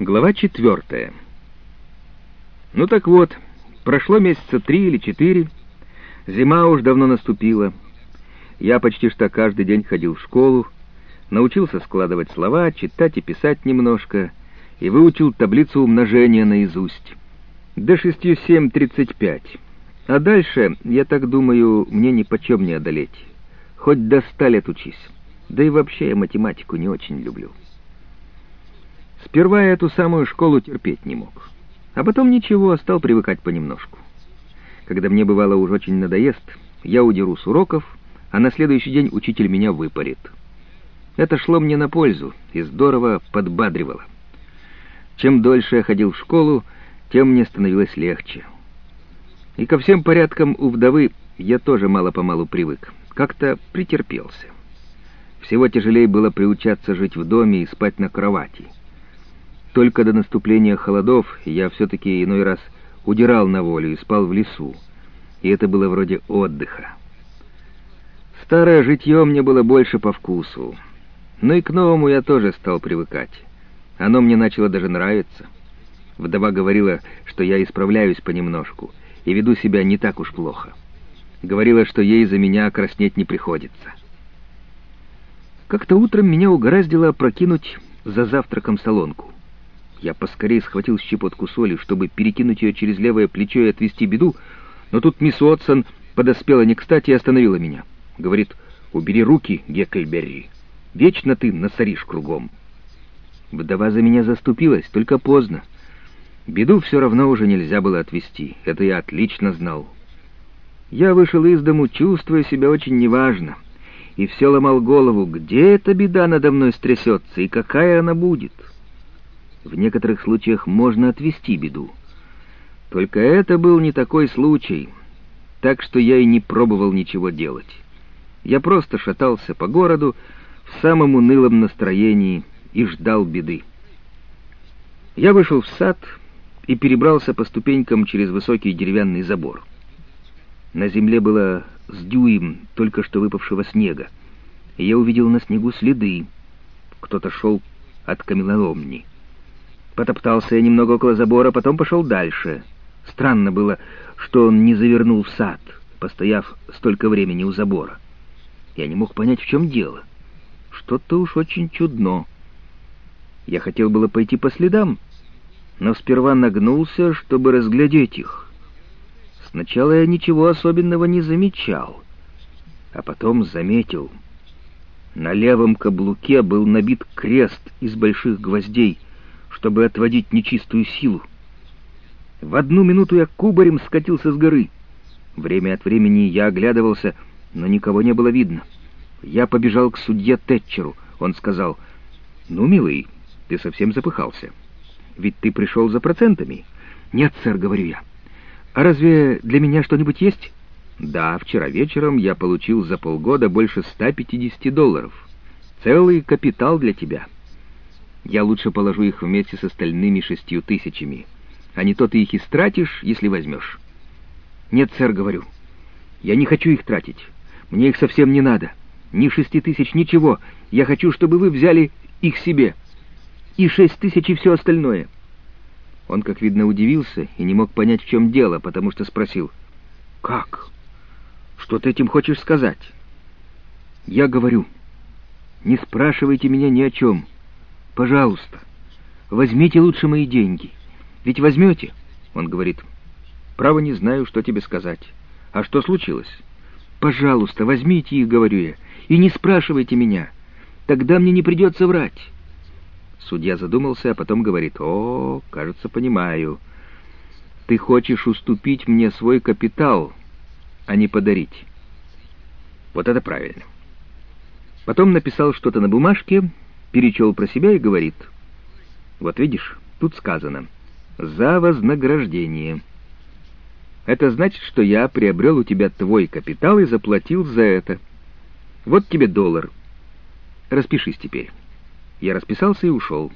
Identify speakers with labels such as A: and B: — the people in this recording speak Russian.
A: Глава четвертая. Ну так вот, прошло месяца три или четыре, зима уж давно наступила. Я почти что каждый день ходил в школу, научился складывать слова, читать и писать немножко, и выучил таблицу умножения наизусть. До шестью семь тридцать пять. А дальше, я так думаю, мне ни почем не одолеть. Хоть до ста лет учись. Да и вообще я математику не очень люблю. Сперва я эту самую школу терпеть не мог. А потом ничего, стал привыкать понемножку. Когда мне бывало уж очень надоест, я удеру с уроков, а на следующий день учитель меня выпарит. Это шло мне на пользу и здорово подбадривало. Чем дольше я ходил в школу, тем мне становилось легче. И ко всем порядкам у вдовы я тоже мало-помалу привык, как-то претерпелся. Всего тяжелее было приучаться жить в доме и спать на кровати — только до наступления холодов я все-таки иной раз удирал на волю и спал в лесу, и это было вроде отдыха. Старое житье мне было больше по вкусу, но и к новому я тоже стал привыкать. Оно мне начало даже нравиться. Вдова говорила, что я исправляюсь понемножку и веду себя не так уж плохо. Говорила, что ей за меня краснеть не приходится. Как-то утром меня угораздило опрокинуть за завтраком солонку. Я поскорее схватил щепотку соли, чтобы перекинуть ее через левое плечо и отвести беду, но тут мисс Уотсон подоспела не кстати и остановила меня. Говорит, убери руки, Геккельберри. Вечно ты насоришь кругом. Вдова за меня заступилась, только поздно. Беду все равно уже нельзя было отвести, это я отлично знал. Я вышел из дому, чувствуя себя очень неважно, и все ломал голову, где эта беда надо мной стрясется и какая она будет». В некоторых случаях можно отвести беду. Только это был не такой случай, так что я и не пробовал ничего делать. Я просто шатался по городу в самом унылом настроении и ждал беды. Я вышел в сад и перебрался по ступенькам через высокий деревянный забор. На земле было с дюйм только что выпавшего снега, и я увидел на снегу следы. Кто-то шел от камелоломни. Потоптался я немного около забора, потом пошел дальше. Странно было, что он не завернул в сад, постояв столько времени у забора. Я не мог понять, в чем дело. Что-то уж очень чудно. Я хотел было пойти по следам, но сперва нагнулся, чтобы разглядеть их. Сначала я ничего особенного не замечал, а потом заметил. На левом каблуке был набит крест из больших гвоздей — чтобы отводить нечистую силу. В одну минуту я кубарем скатился с горы. Время от времени я оглядывался, но никого не было видно. Я побежал к судье Тэтчеру. Он сказал, «Ну, милый, ты совсем запыхался. Ведь ты пришел за процентами». «Нет, сэр», — говорю я. «А разве для меня что-нибудь есть?» «Да, вчера вечером я получил за полгода больше 150 долларов. Целый капитал для тебя». Я лучше положу их вместе с остальными шестью тысячами. А не то ты их истратишь, если возьмешь. Нет, сэр, говорю. Я не хочу их тратить. Мне их совсем не надо. Ни шести тысяч, ничего. Я хочу, чтобы вы взяли их себе. И шесть тысяч и все остальное. Он, как видно, удивился и не мог понять, в чем дело, потому что спросил. «Как? Что ты этим хочешь сказать?» «Я говорю, не спрашивайте меня ни о чем». Пожалуйста, возьмите лучше мои деньги. Ведь возьмете?» Он говорит, «Право не знаю, что тебе сказать. А что случилось?» «Пожалуйста, возьмите их, — говорю я, — и не спрашивайте меня. Тогда мне не придется врать». Судья задумался, а потом говорит, «О, кажется, понимаю. Ты хочешь уступить мне свой капитал, а не подарить». Вот это правильно. Потом написал что-то на бумажке, перечел про себя и говорит, «Вот видишь, тут сказано, за вознаграждение. Это значит, что я приобрел у тебя твой капитал и заплатил за это. Вот тебе доллар. Распишись теперь». Я расписался и ушел.